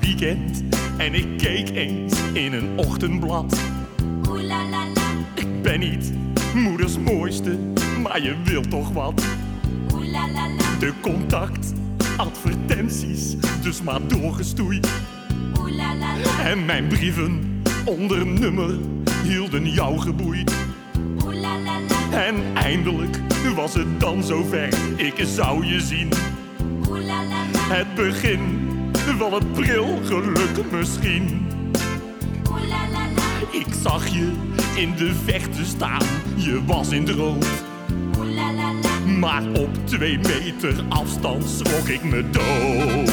weekend en ik keek eens in een ochtendblad. Oeh la la la, Ik ben niet moeders mooiste, maar je wilt toch wat. oeh la la la, De contact, advertenties, dus maar doorgestoeid. oeh la la la, En mijn brieven onder nummer hielden jou geboeid. oeh la la la, En eindelijk was het dan zover, ik zou je zien. oeh la la la, Het begin van het pril geluk misschien. Ik zag je in de vechten staan, je was in het rood. Maar op twee meter afstand schrok ik me dood.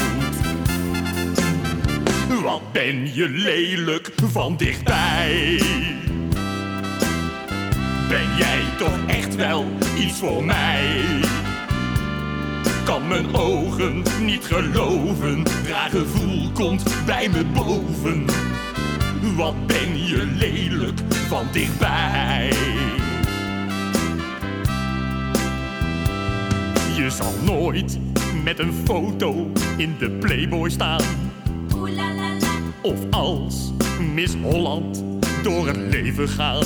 Wat ben je lelijk van dichtbij? Ben jij toch echt wel iets voor mij? Kan mijn ogen niet geloven, raar gevoel komt bij me boven. Wat ben je lelijk van dichtbij? Je zal nooit met een foto in de Playboy staan. Of als Miss Holland door het leven gaan.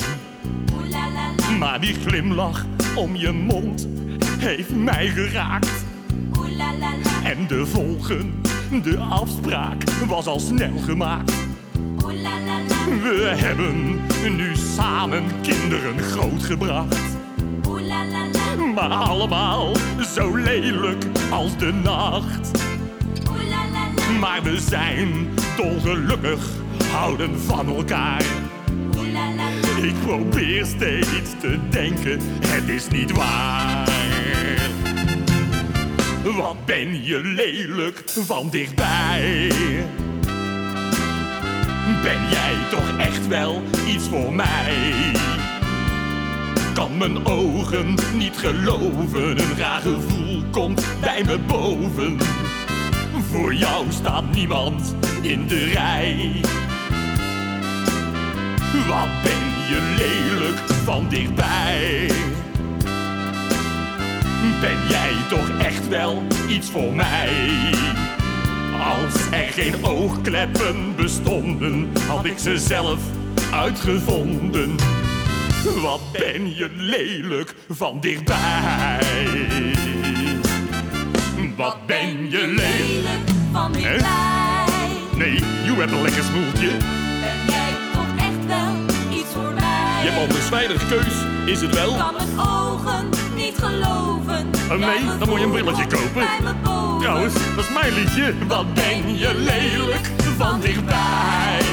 Maar die glimlach om je mond heeft mij geraakt. En de volgende afspraak was al snel gemaakt. la, We hebben nu samen kinderen grootgebracht. la, Maar allemaal zo lelijk als de nacht. la, Maar we zijn dolgelukkig, houden van elkaar. Ik probeer steeds te denken, het is niet waar. Wat ben je lelijk van dichtbij? Ben jij toch echt wel iets voor mij? Kan mijn ogen niet geloven, een raar gevoel komt bij me boven. Voor jou staat niemand in de rij. Wat ben je lelijk van dichtbij? Ben jij toch echt wel iets voor mij? Als er geen oogkleppen bestonden, had ik ze zelf uitgevonden. Wat ben je lelijk van dichtbij? Wat ben je lelijk? van dichtbij. Nee, je hebt een lekker smoeltje. Ben jij toch echt wel iets voor mij? Je hebt anders weinig keus, is het wel? kan mijn ogen niet geloven. Oh, nee, dan moet je een brilletje kopen. Trouwens, dat is mijn liedje. Wat ben je lelijk van dichtbij?